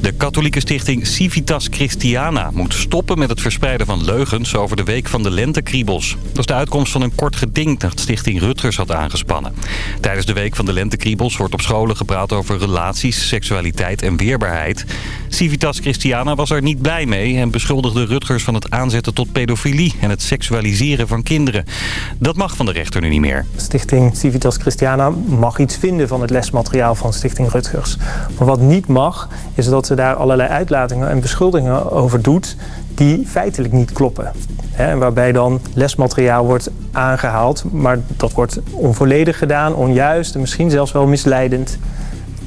De katholieke stichting Civitas Christiana moet stoppen met het verspreiden van leugens over de week van de lentekriebels. Dat is de uitkomst van een kort geding dat stichting Rutgers had aangespannen. Tijdens de week van de lentekriebels wordt op scholen gepraat over relaties, seksualiteit en weerbaarheid. Civitas Christiana was er niet blij mee en beschuldigde Rutgers van het aanzetten tot pedofilie en het seksualiseren van kinderen. Dat mag van de rechter nu niet meer. Stichting Civitas Christiana mag iets vinden van het lesmateriaal van Stichting Rutgers. Maar wat niet mag, is dat ze daar allerlei uitlatingen en beschuldigingen over doet die feitelijk niet kloppen. Hè, waarbij dan lesmateriaal wordt aangehaald, maar dat wordt onvolledig gedaan, onjuist en misschien zelfs wel misleidend.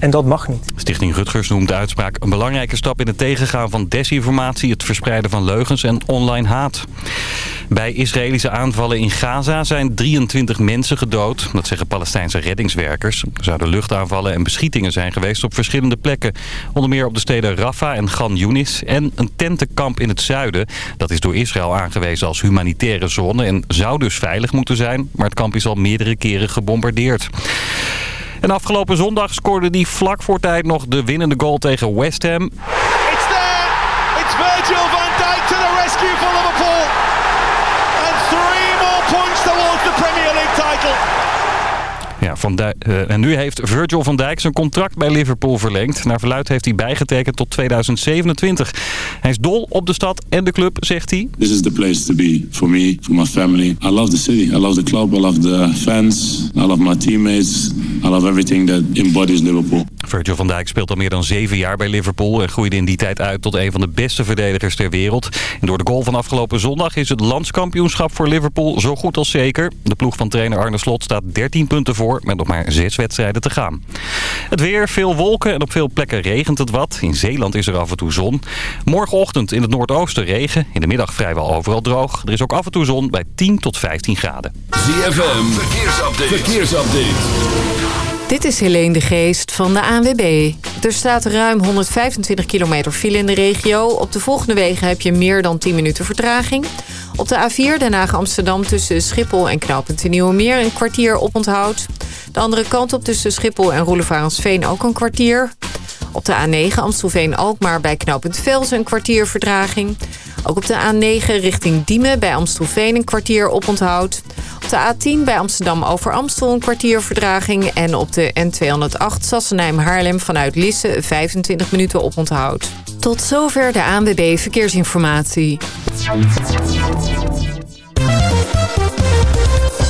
En dat mag niet. Stichting Rutgers noemt de uitspraak een belangrijke stap in het tegengaan van desinformatie, het verspreiden van leugens en online haat. Bij Israëlische aanvallen in Gaza zijn 23 mensen gedood. Dat zeggen Palestijnse reddingswerkers. Er zouden luchtaanvallen en beschietingen zijn geweest op verschillende plekken. Onder meer op de steden Rafah en Gan Yunis. En een tentenkamp in het zuiden. Dat is door Israël aangewezen als humanitaire zone en zou dus veilig moeten zijn. Maar het kamp is al meerdere keren gebombardeerd. En afgelopen zondag scoorde hij vlak voor tijd nog de winnende goal tegen West Ham. Van Dijk, uh, en nu heeft Virgil van Dijk zijn contract bij Liverpool verlengd. Naar verluid heeft hij bijgetekend tot 2027. Hij is dol op de stad en de club, zegt hij. This is the place to be for me, for my family. I love the city, I love the club, I love the fans, I love my teammates. I love everything that embodies Liverpool. Virgil van Dijk speelt al meer dan zeven jaar bij Liverpool... en groeide in die tijd uit tot een van de beste verdedigers ter wereld. En door de goal van afgelopen zondag is het landskampioenschap voor Liverpool zo goed als zeker. De ploeg van trainer Arne Slot staat 13 punten voor... met nog maar zes wedstrijden te gaan. Het weer, veel wolken en op veel plekken regent het wat. In Zeeland is er af en toe zon. Morgenochtend in het noordoosten regen. In de middag vrijwel overal droog. Er is ook af en toe zon bij 10 tot 15 graden. ZFM, verkeersupdate. verkeersupdate. Dit is Helene de Geest van de ANWB. Er staat ruim 125 kilometer file in de regio. Op de volgende wegen heb je meer dan 10 minuten vertraging. Op de A4 Den Amsterdam tussen Schiphol en Knooppunt Nieuwemeer een kwartier oponthoud. De andere kant op tussen Schiphol en Roelevarensveen ook een kwartier. Op de A9 Amstelveen-Alkmaar bij knooppunt Velsen een kwartier vertraging. Ook op de A9 richting Diemen bij Amstelveen een kwartier oponthoud. Op de A10 bij Amsterdam over Amstel een kwartier vertraging. En op de N208 Sassenheim-Haarlem vanuit Lisse 25 minuten oponthoud. Tot zover de ANWB Verkeersinformatie.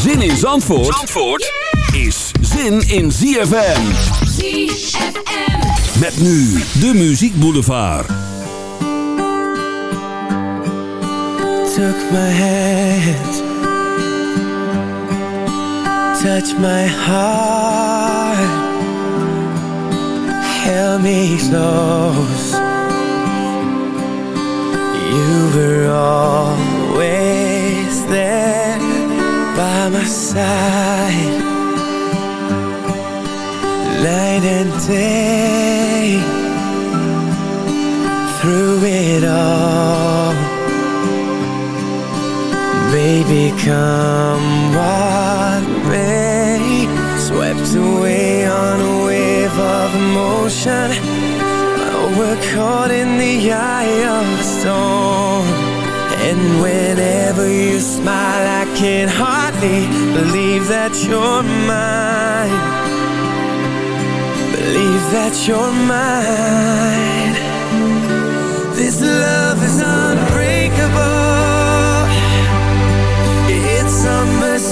Zin in Zandvoort, Zandvoort is zin in ZFM. ZFM. Met nu de Muziek Boulevard. Took my hand Touch my heart Held me close come what may Swept away on a wave of emotion. We're caught in the eye of the storm. And whenever you smile I can hardly believe that you're mine. Believe that you're mine. This love is unbreakable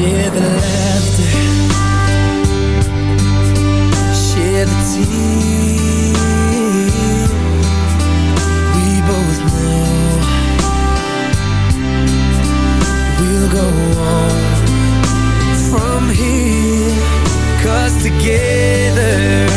Share the laughter. Share the tears. We both know We'll go on from here. Cause together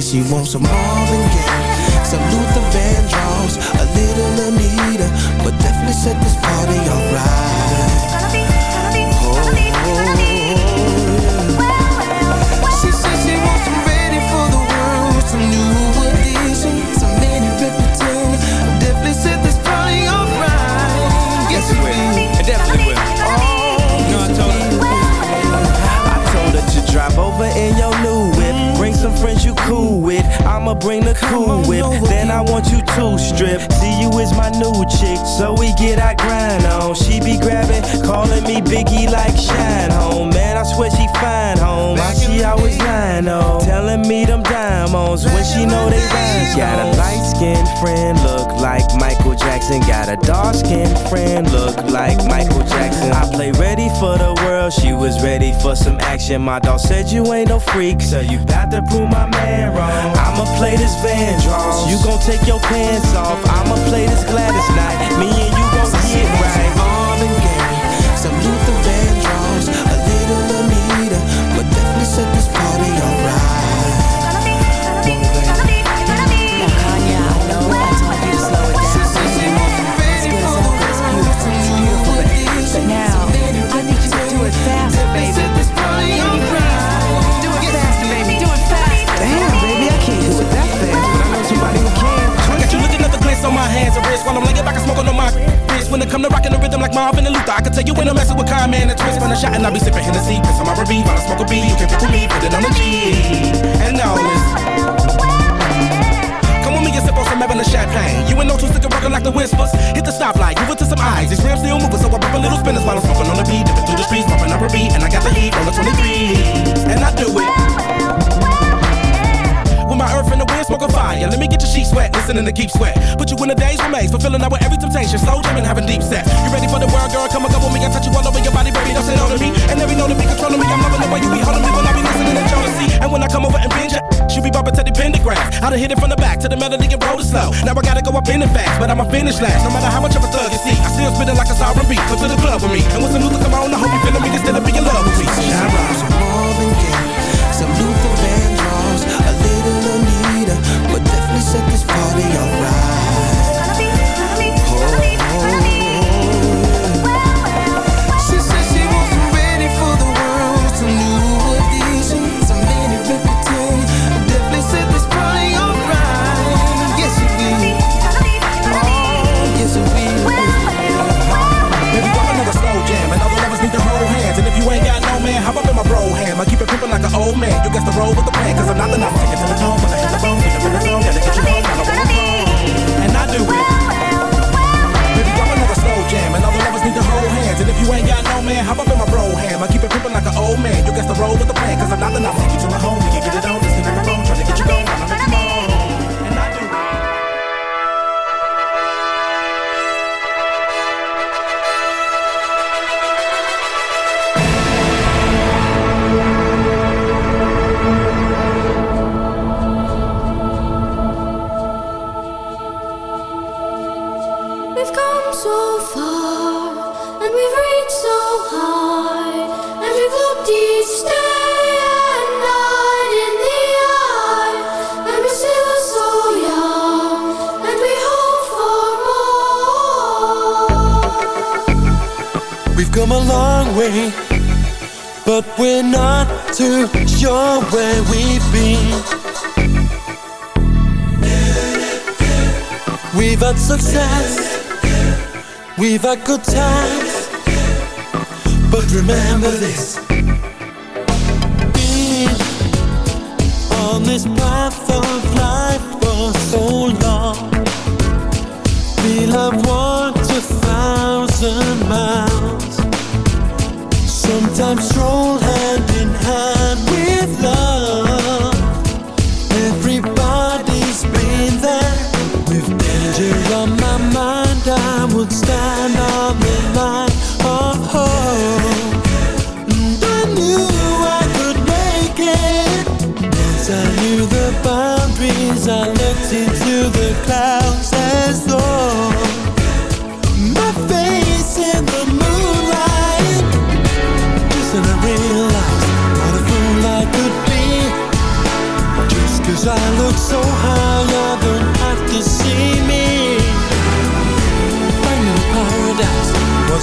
said she wants some more. Then I want you to strip. See you is my new chick. So we get our grind on. She be grabbing, calling me Biggie like Shine Home. Man, I swear she fine home. Why she always lying on? Telling me them diamonds when she know they rhymes. Got a light skinned friend, look like Michael Jackson. Got a dark skinned friend, look like Michael Jackson. I play ready for the world. She was ready for some action. My dog said you ain't no freak, so you got to prove my man wrong. I'ma play this Vandross. You gon' take your pants off. I'ma play this Gladys night. Me and you gon' get right. When it come to rocking the rhythm like Marvin and Luther, I can tell you when I'm messing with Kyle, man, and twist. When I shot and I be sipping Hennessy, piss on my R&B while I smoke a B. You can pick with me, put it on the G. And now with me and sip on some Evan champagne. You ain't no two stick rockin' like the whispers. Hit the stoplight, give it to some eyes. These rims still moving, so I pop a little spinners while I'm smoking on the beat. Dipping through the streets, bumping up a beat, and I got the heat on the 23. And I do it. My earth and the wind, smoking fire. Let me get your sheet wet, listening to keep sweat. Put you in a daze remains, fulfilling out with every temptation. Slow jamming, having deep set. You ready for the world, girl? Come and with me. I touch you all over your body, baby. Don't say no to me. And every know to be controlling me. I'm loving the way you be holding me when I be listening to jealousy. And when I come over and binge she be bumping to the pentagram. I done hit it from the back to the melody and roll it slow. Now I gotta go up in it fast, but I'ma finish last. No matter how much of a thug you see, I still spit it like a sovereign beat. Come to the club with me. And when some Luther come on, I hope you feeling me. Can still be Sometimes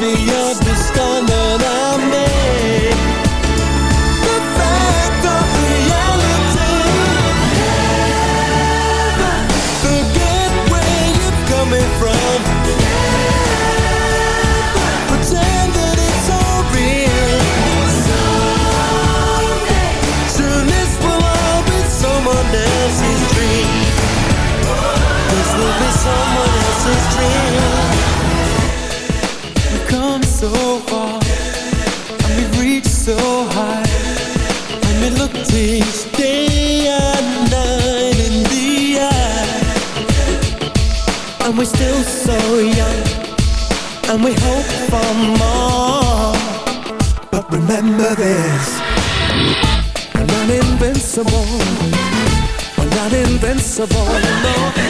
be your business. impossible. No.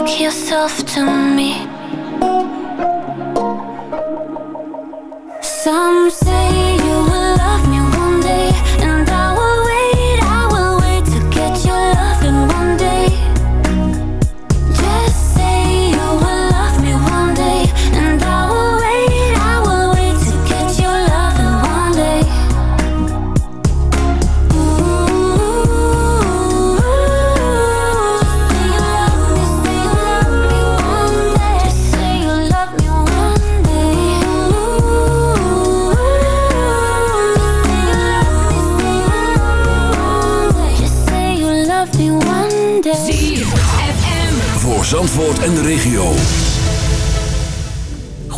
Lock yourself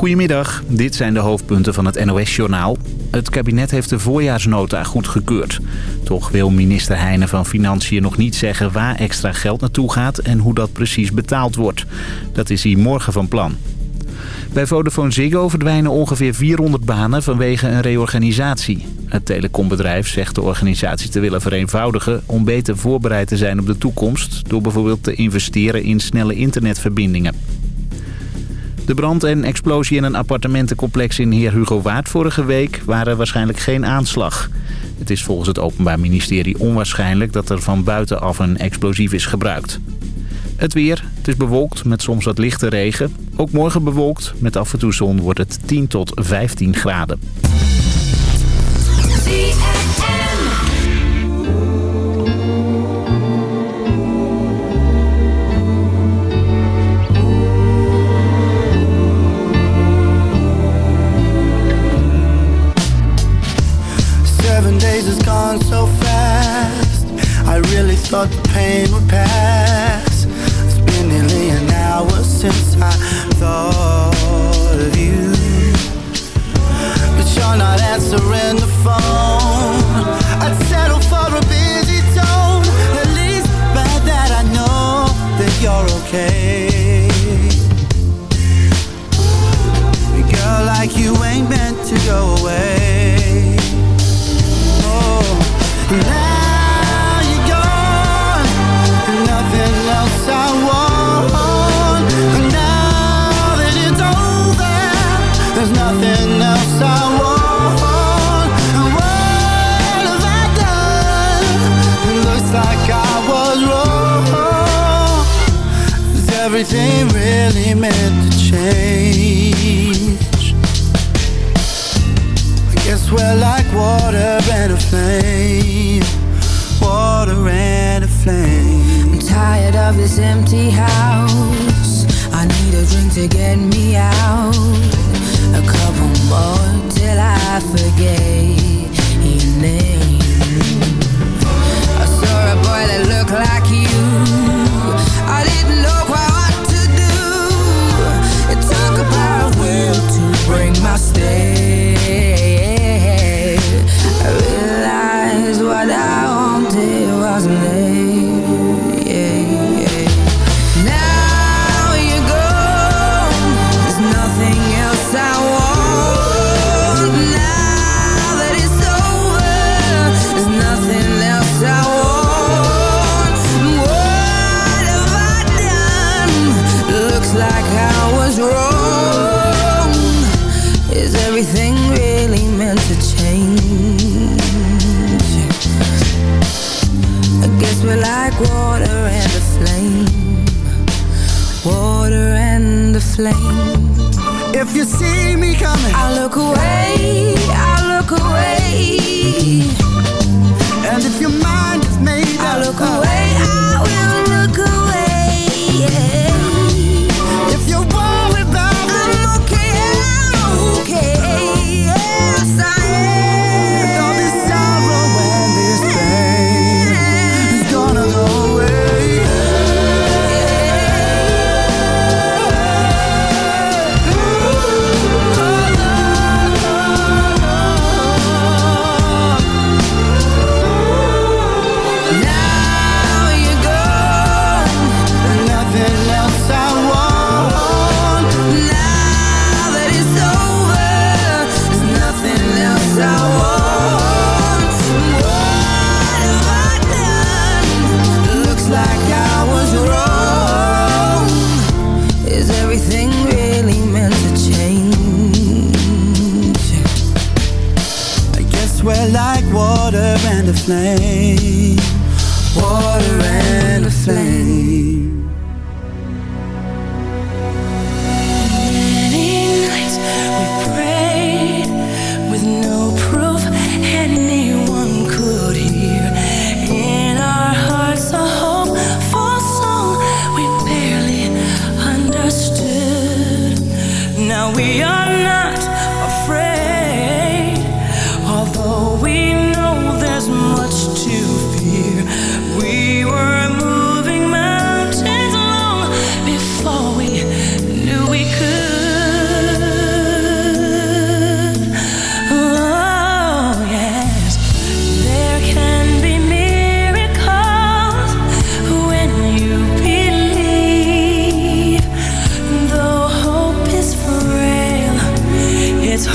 Goedemiddag, dit zijn de hoofdpunten van het NOS-journaal. Het kabinet heeft de voorjaarsnota goedgekeurd. Toch wil minister Heijnen van Financiën nog niet zeggen waar extra geld naartoe gaat... en hoe dat precies betaald wordt. Dat is hij morgen van plan. Bij Vodafone Ziggo verdwijnen ongeveer 400 banen vanwege een reorganisatie. Het telecombedrijf zegt de organisatie te willen vereenvoudigen... om beter voorbereid te zijn op de toekomst... door bijvoorbeeld te investeren in snelle internetverbindingen. De brand en explosie in een appartementencomplex in Heer Hugo Waard vorige week waren waarschijnlijk geen aanslag. Het is volgens het Openbaar Ministerie onwaarschijnlijk dat er van buitenaf een explosief is gebruikt. Het weer, het is bewolkt met soms wat lichte regen. Ook morgen bewolkt, met af en toe zon wordt het 10 tot 15 graden. Thought the pain would pass. It's been nearly an hour since I thought of you. But you're not answering the phone. I'd settle for a busy tone. At least by that I know that you're okay.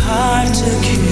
Hard to kill.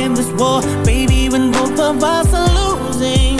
in this war, baby, when both of us are losing.